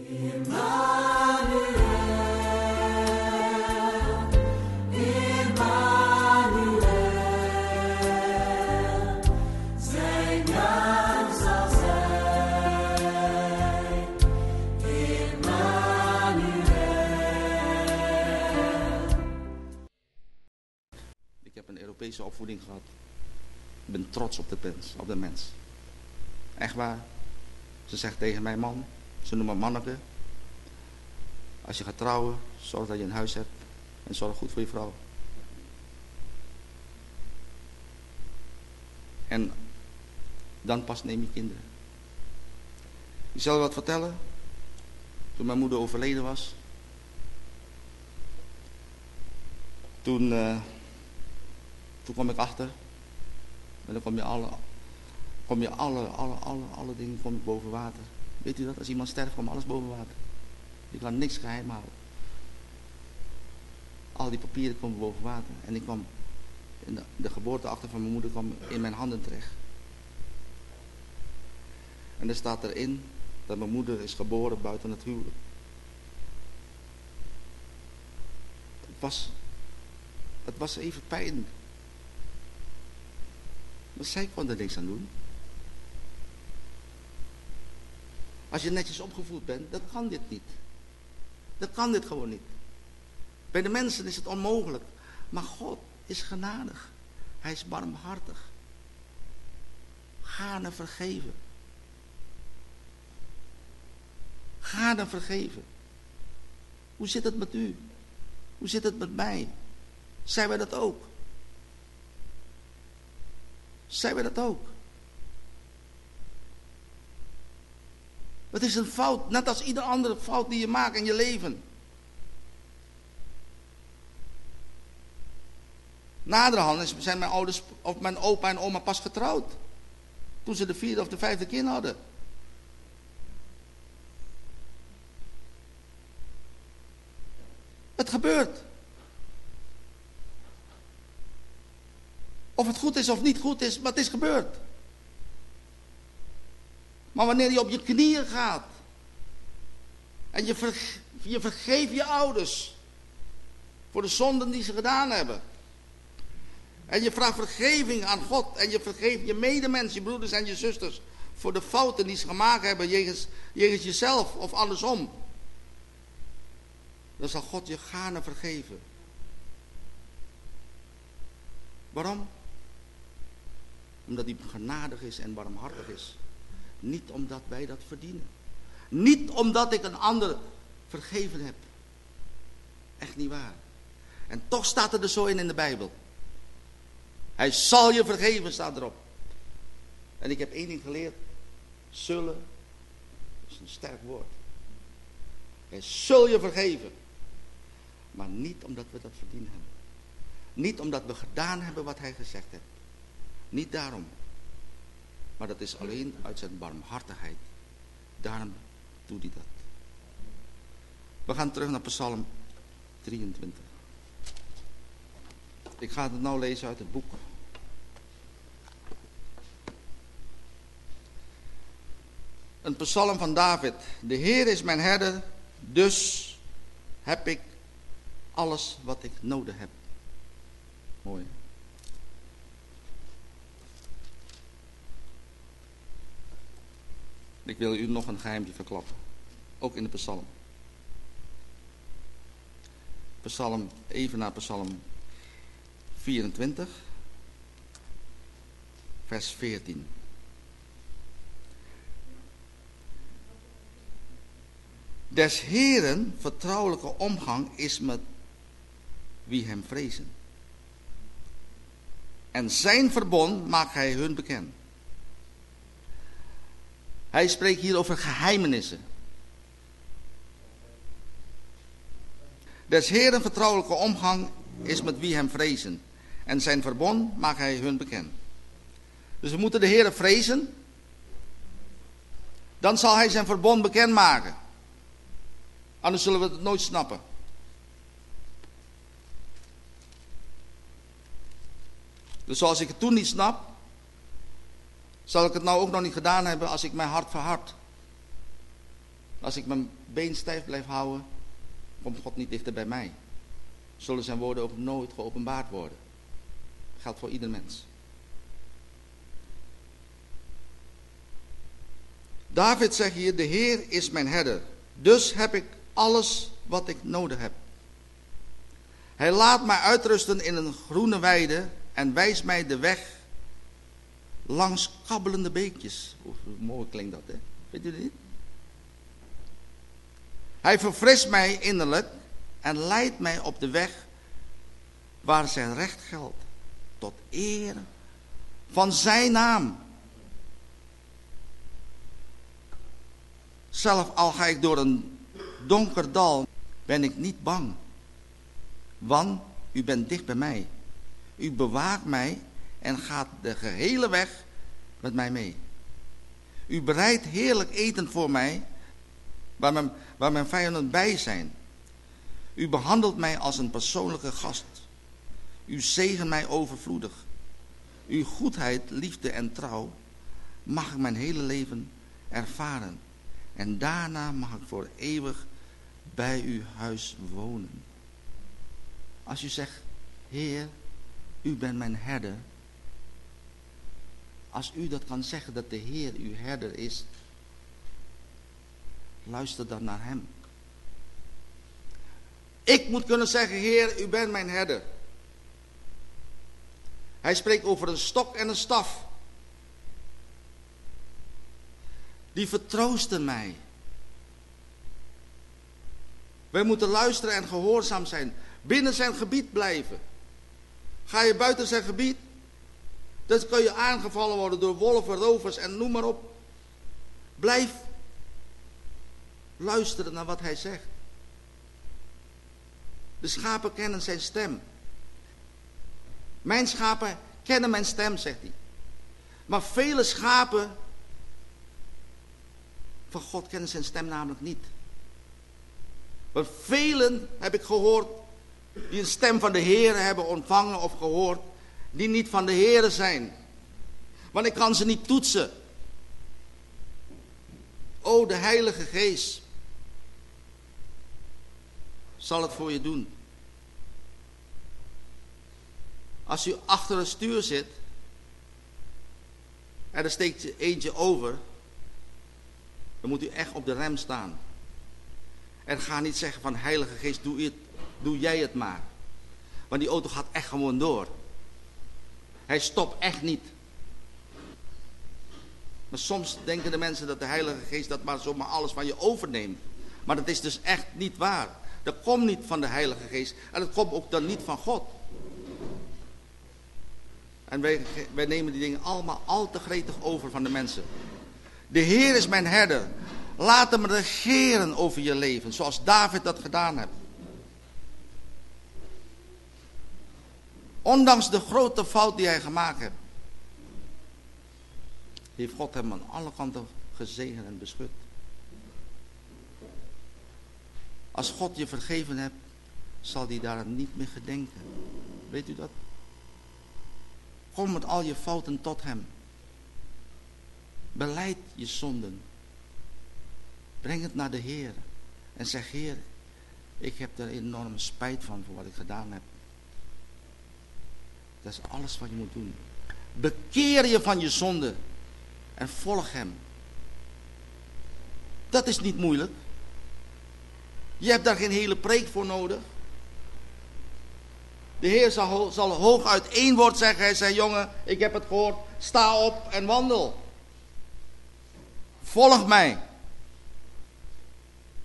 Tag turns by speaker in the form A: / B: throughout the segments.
A: Ik heb een Europese opvoeding gehad. Ik ben trots op de mens. Op de mens. Echt waar. Ze zegt tegen mijn man, ze noemen me manneke. Als je gaat trouwen, zorg dat je een huis hebt. En zorg goed voor je vrouw. En dan pas neem je kinderen. Ik zal je wat vertellen. Toen mijn moeder overleden was. Toen, eh, toen kwam ik achter. En dan kom je alle, kom je alle, alle, alle, alle dingen boven water. Weet u dat? Als iemand sterft, komt alles boven water. Je kan niks geheim houden. Al die papieren komen boven water. En ik kwam, de, de van mijn moeder kwam in mijn handen terecht. En er staat erin dat mijn moeder is geboren buiten het huwelijk. Het was, het was even pijnlijk. Maar zij kon er niks aan doen. Als je netjes opgevoed bent, dan kan dit niet. Dan kan dit gewoon niet. Bij de mensen is het onmogelijk. Maar God is genadig. Hij is barmhartig. Ga naar vergeven. Ga naar vergeven. Hoe zit het met u? Hoe zit het met mij? Zijn wij dat ook? Zijn wij dat ook? Het is een fout, net als ieder andere fout die je maakt in je leven. Naderhand zijn mijn ouders of mijn opa en oma pas getrouwd. Toen ze de vierde of de vijfde kind hadden. Het gebeurt. Of het goed is of niet goed is, maar het is gebeurd. Maar wanneer je op je knieën gaat en je, verge je vergeeft je ouders voor de zonden die ze gedaan hebben. En je vraagt vergeving aan God en je vergeeft je medemens, je broeders en je zusters voor de fouten die ze gemaakt hebben jegens, jegens jezelf of andersom. Dan zal God je gaarne vergeven. Waarom? Omdat hij genadig is en barmhartig is. Niet omdat wij dat verdienen. Niet omdat ik een ander vergeven heb. Echt niet waar. En toch staat er er zo in in de Bijbel. Hij zal je vergeven, staat erop. En ik heb één ding geleerd. Zullen is een sterk woord. Hij zul je vergeven. Maar niet omdat we dat verdiend hebben. Niet omdat we gedaan hebben wat hij gezegd heeft. Niet daarom. Maar dat is alleen uit zijn barmhartigheid. Daarom doet hij dat. We gaan terug naar Psalm 23. Ik ga het nou lezen uit het boek. Een psalm van David. De Heer is mijn herder, dus heb ik alles wat ik nodig heb. Mooi. Ik wil u nog een geheimje verklappen. Ook in de psalm. Psalm, even naar psalm 24. Vers 14. Des Heren vertrouwelijke omgang is met wie hem vrezen. En zijn verbond maakt hij hun bekend. Hij spreekt hier over geheimenissen. Des Heren vertrouwelijke omgang is met wie hem vrezen. En zijn verbond maakt hij hun bekend. Dus we moeten de Heer vrezen. Dan zal hij zijn verbond bekendmaken. Anders zullen we het nooit snappen. Dus zoals ik het toen niet snap, zal ik het nou ook nog niet gedaan hebben als ik mijn hart verhard. Als ik mijn been stijf blijf houden, komt God niet dichter bij mij. Zullen zijn woorden ook nooit geopenbaard worden. Dat geldt voor ieder mens. David zegt hier, de Heer is mijn herder. Dus heb ik alles wat ik nodig heb. Hij laat mij uitrusten in een groene weide en wijst mij de weg langs kabbelende beekjes. Hoe mooi klinkt dat, hè? Weet u dit? Hij verfrist mij innerlijk en leidt mij op de weg waar zijn recht geldt. Tot eer van zijn naam. Zelf al ga ik door een donker dal, ben ik niet bang. Want u bent dicht bij mij. U bewaakt mij en gaat de gehele weg met mij mee. U bereidt heerlijk eten voor mij, waar mijn, waar mijn vijanden bij zijn. U behandelt mij als een persoonlijke gast. U zegen mij overvloedig. Uw goedheid, liefde en trouw mag ik mijn hele leven ervaren. En daarna mag ik voor eeuwig bij uw huis wonen. Als u zegt, Heer, u bent mijn herder. Als u dat kan zeggen dat de Heer uw herder is, luister dan naar hem. Ik moet kunnen zeggen, Heer, u bent mijn herder. Hij spreekt over een stok en een staf. Die vertroosten mij. Wij moeten luisteren en gehoorzaam zijn. Binnen zijn gebied blijven. Ga je buiten zijn gebied, dan kun je aangevallen worden door wolven, rovers en noem maar op. Blijf luisteren naar wat hij zegt. De schapen kennen zijn stem. Mijn schapen kennen mijn stem, zegt hij. Maar vele schapen van God kennen zijn stem namelijk niet. Maar velen heb ik gehoord die een stem van de Heer hebben ontvangen of gehoord, die niet van de Heer zijn. Want ik kan ze niet toetsen. O, de Heilige Geest zal het voor je doen. Als u achter een stuur zit en er steekt eentje over, dan moet u echt op de rem staan. En ga niet zeggen van Heilige Geest, doe, doe jij het maar. Want die auto gaat echt gewoon door. Hij stopt echt niet. Maar soms denken de mensen dat de Heilige Geest dat maar zomaar alles van je overneemt. Maar dat is dus echt niet waar. Dat komt niet van de Heilige Geest. En dat komt ook dan niet van God. En wij, nemen die dingen allemaal al te gretig over van de mensen. De Heer is mijn herder. Laat hem regeren over je leven, zoals David dat gedaan heeft. Ondanks de grote fout die hij gemaakt heeft, heeft God hem aan alle kanten gezegend en beschut. Als God je vergeven hebt, zal hij daar niet meer gedenken. Weet u dat? Kom met al je fouten tot hem. Beleid je zonden. Breng het naar de Heer. En zeg, Heer, ik heb er enorm spijt van voor wat ik gedaan heb. Dat is alles wat je moet doen. Bekeer je van je zonde en volg hem. Dat is niet moeilijk. Je hebt daar geen hele preek voor nodig. De Heer zal, zal hooguit één woord zeggen. Hij zei, jongen, ik heb het gehoord. Sta op en wandel. Volg mij.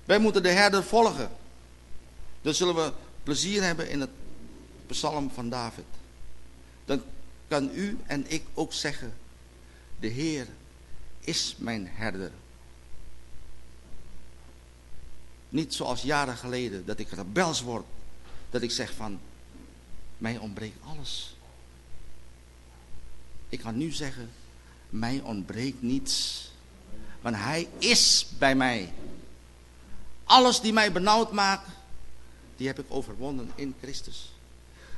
A: Wij moeten de herder volgen. Dan zullen we plezier hebben in het psalm van David. Dan kan u en ik ook zeggen, de Heer is mijn herder. Niet zoals jaren geleden, dat ik rebels word. Dat ik zeg van, mij ontbreekt alles. Ik kan nu zeggen, mij ontbreekt niets. Want hij is bij mij. Alles die mij benauwd maakt, die heb ik overwonnen in Christus.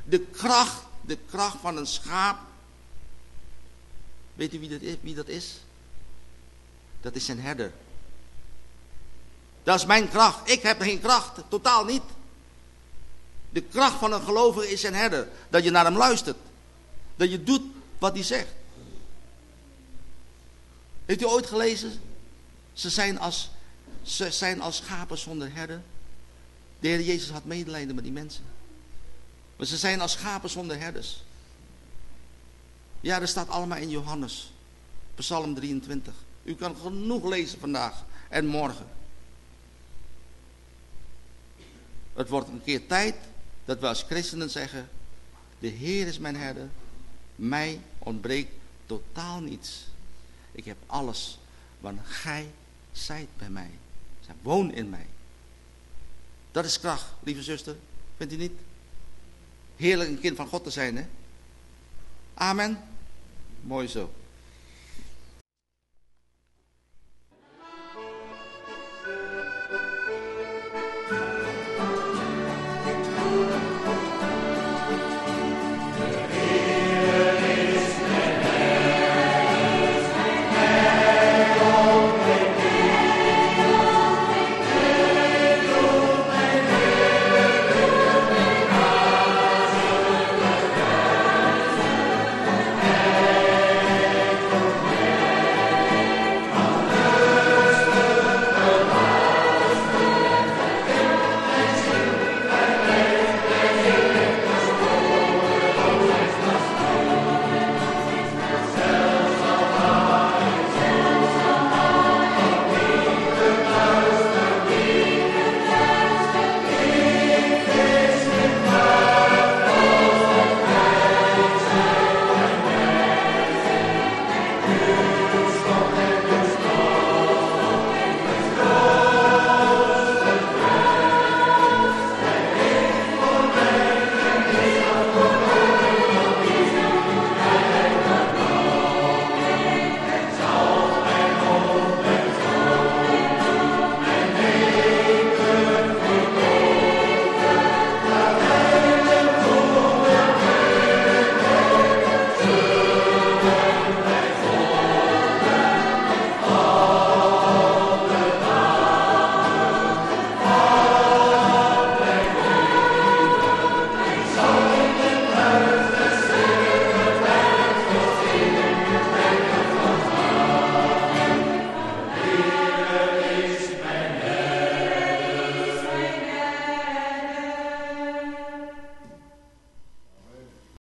A: De kracht, de kracht van een schaap. Weet u wie dat is? Wie dat, is? dat is zijn herder. Dat is mijn kracht. Ik heb geen kracht, totaal niet. De kracht van een gelovige is een herder. Dat je naar hem luistert. Dat je doet wat hij zegt. Heeft u ooit gelezen? Ze zijn als, ze zijn als schapen zonder herder. De Heer Jezus had medelijden met die mensen. Maar ze zijn als schapen zonder herders. Ja, dat staat allemaal in Johannes. Psalm 23. U kan genoeg lezen vandaag en morgen. Het wordt een keer tijd dat we als christenen zeggen, de Heer is mijn herder, mij ontbreekt totaal niets. Ik heb alles, want gij zijt bij mij. Zij woon in mij. Dat is kracht, lieve zuster. Vindt u niet? Heerlijk een kind van God te zijn, hè? Amen. Mooi zo.